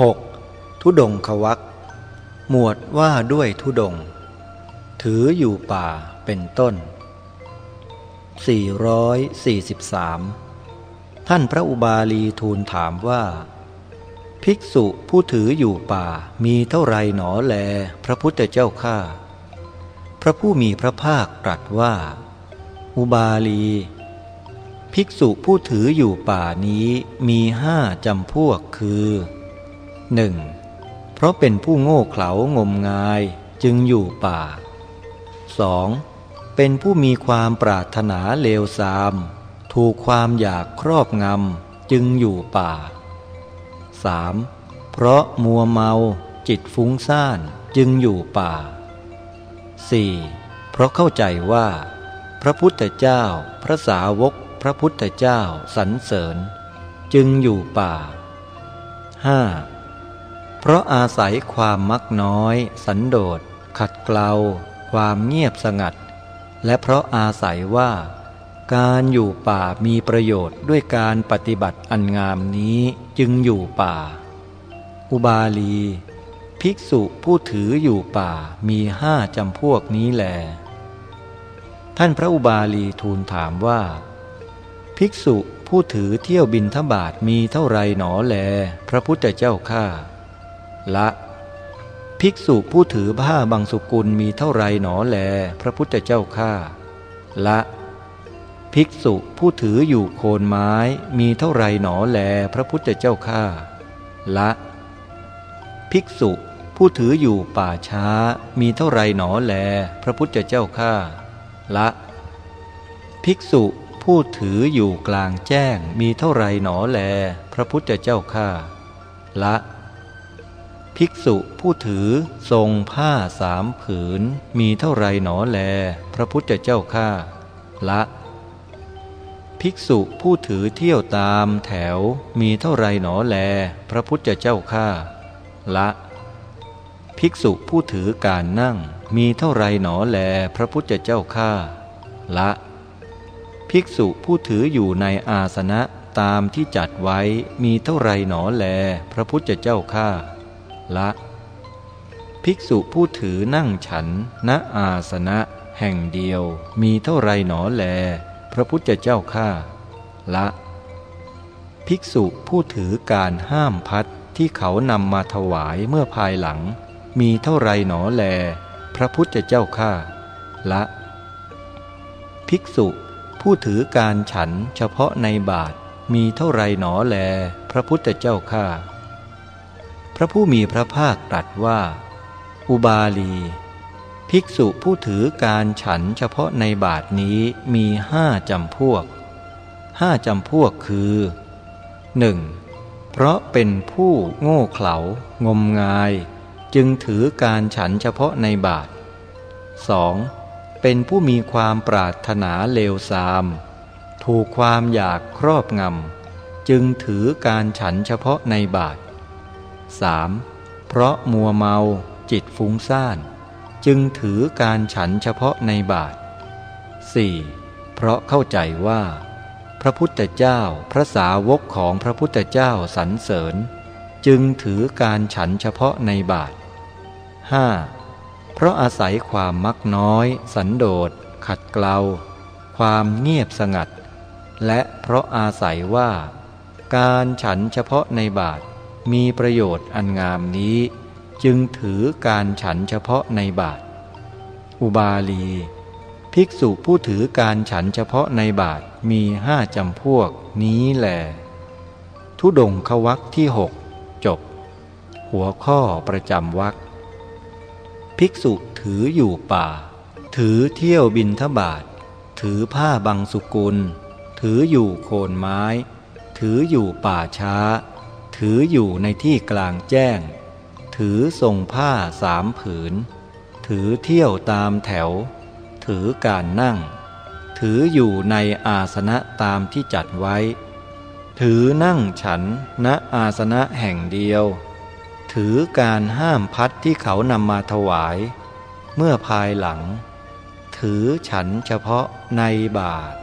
6. ทุดงควักหมวดว่าด้วยทุดง ถืออยู่ป่าเป็นต้น 443 ท่านพระอุบาลีทูลถามว่า ภิกษุผู้ถืออยู่ป่ามีเท่าไรหนอแล พระพุทธเจ้าข้าพระผู้มีพระภาคตรัสว่า อุบาลี ภิกษุผู้ถืออยู่ป่านี้มีห้าจำพวกคือ 1. เพราะเป็นผู้โง่เขลางมงายจึงอยู่ป่า 2. เป็นผู้มีความปรารถนาเลวทราม ถูกความอยากครอบงำจึงอยู่ป่า 3. เพราะมัวเมาจิตฟุ้งซ่านจึงอยู่ป่า 4. เพราะเข้าใจว่า พระพุทธเจ้า พระสาวก พระพุทธเจ้าสรรเสริญ จึงอยู่ป่า 5. เพราะอาศัยความมักน้อย สันโดษ ขัดเกลา ความเงียบสงัด และเพราะอาศัยว่า การอยู่ป่ามีประโยชน์ด้วยการปฏิบัติอันงามนี้จึงอยู่ป่า อุบาลี ภิกษุผู้ถืออยู่ป่ามีห้าจำพวกนี้แล ท่านพระอุบาลีทูลถามว่า ภิกษุผู้ถือเที่ยวบินทบาทมีเท่าไรหนอแล พระพุทธเจ้าข้า ละ ภิกษุผู้ถือผ้าบางสุกุลมีเท่าไรหนอแล พระพุทธเจ้าข้าละ ภิกษุผู้ถืออยู่โคนไม้มีเท่าไรหนอแล พระพุทธเจ้าข้าละ ภิกษุผู้ถืออยู่ป่าช้ามีเท่าไรหนอแล พระพุทธเจ้าข้าละ ภิกษุผู้ถืออยู่กลางแจ้งมีเท่าไรหนอแล พระพุทธเจ้าข้าละ ภิกษุผู้ถือทรงผ้าสามผืน มีเท่าไรหนอแล พระพุทธเจ้าข้าละ ภิกษุผู้ถือเที่ยวตามแถว มีเท่าไรหนอแล พระพุทธเจ้าข้าละ ภิกษุผู้ถือการนั่ง มีเท่าไรหนอแล พระพุทธเจ้าข้าละ ภิกษุผู้ถืออยู่ในอาสนะตามที่จัดไว้มีเท่าไรหนอแล พระพุทธเจ้าข้า ละ ภิกษุผู้ถือนั่งฉันณอาสนะแห่งเดียวมีเท่าไรหนอแล พระพุทธเจ้าข้าละ ภิกษุผู้ถือการห้ามพัดที่เขานำมาถวายเมื่อภายหลัง มีเท่าไรหนอแล พระพุทธเจ้าข้าละ ภิกษุผู้ถือการฉันเฉพาะในบาทมีเท่าไรหนอแล พระพุทธเจ้าข้า พระผู้มีพระภาคตรัสว่า อุบาลี ภิกษุผู้ถือการฉันเฉพาะในบาทนี้มีห้าจำพวกห้าจำพวกคือ 1. เพราะเป็นผู้โง่เขลางมงาย จึงถือการฉันเฉพาะในบาท 2. เป็นผู้มีความปรารถนาเลวทราม ถูกความอยากครอบงำ จึงถือการฉันเฉพาะในบาท 3. เพราะมัวเมาจิตฟุ้งซ่าน จึงถือการฉันเฉพาะในบาท 4. เพราะเข้าใจว่า พระพุทธเจ้าพระสาวกของพระพุทธเจ้าสรรเสริญ จึงถือการฉันเฉพาะในบาท 5. เพราะอาศัยความมักน้อย สันโดษ ขัดเกลา ความเงียบสงัด และเพราะอาศัยว่า การฉันเฉพาะในบาท มีประโยชน์อันงามนี้ จึงถือการฉันเฉพาะในบาท อุบาลี ภิกษุผู้ถือการฉันเฉพาะในบาทมีห้าจำพวกนี้แหลทุดงควักที่หกจบ หัวข้อประจำวักภิกษุถืออยู่ป่า ถือเที่ยวบินทบาท ถือผ้าบางสุกุล ถืออยู่โคนไม้ ถืออยู่ป่าช้า ถืออยู่ในที่กลางแจ้ง ถือทรงผ้าสามผืน ถือเที่ยวตามแถว ถือการนั่ง ถืออยู่ในอาสนะตามที่จัดไว้ ถือนั่งฉันณอาสนะแห่งเดียว ถือการห้ามพัดที่เขานำมาถวาย เมื่อภายหลัง ถือฉันเฉพาะในบาท